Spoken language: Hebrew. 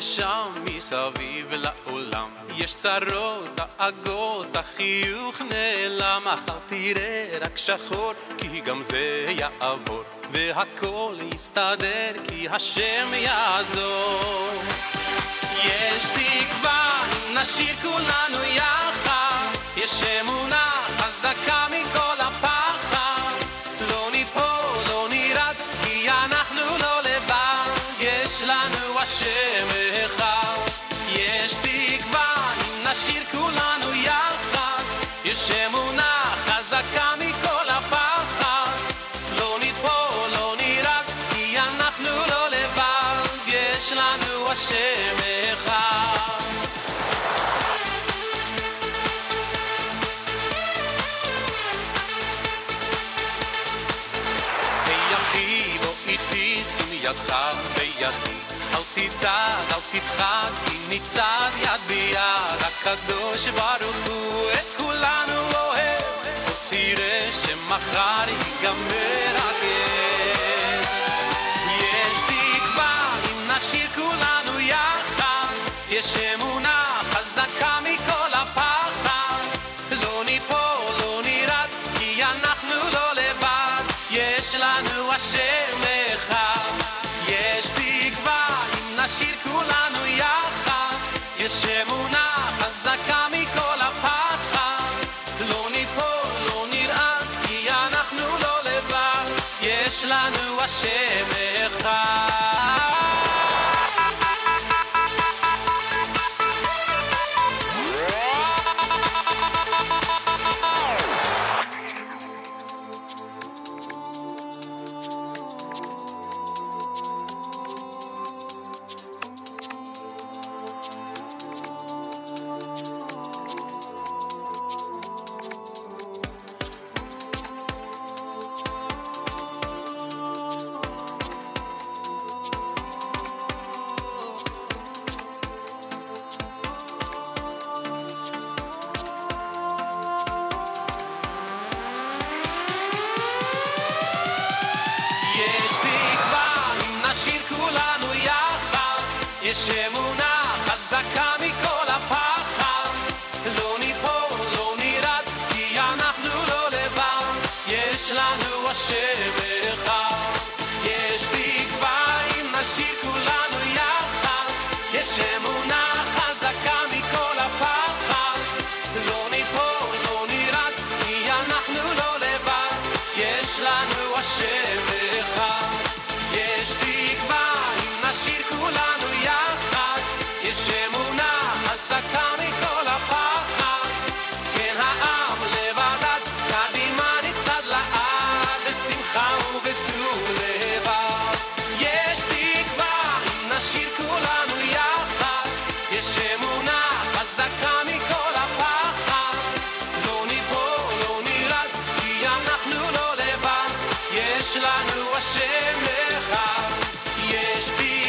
ושם מסביב לעולם. יש צרות, דאגות, החיוך נעלם. מחר תראה רק שחור כי גם זה יעבור. והכל יסתדר כי השם יעזור. יש תקווה אם נשאיר כולנו יחד. יש אמונה חזקה מכל הפחד. לא ניפול, לא נרד כי אנחנו לא לבד. יש לנו השם אחד. יש תקווה אם נשאיר כולנו יחד. יש אמונה חזקה מכל הפחד. לא ניפול, לא נרד כי אנחנו לא לבד. יש לנו השם אחד. איתי שים ידך בידי אל תדאג אל תפחד כי נצעד יד ביד הקדוש ברוך הוא את כולנו אוהב בוא תראה שמחר ייגמר הגט יש לנו השם אחד יש אמונה חזקה מכל הפחד. לא ניפול, לא נרד כי אנחנו לא לבד. יש לנו השם שלנו השם אחד, יש בי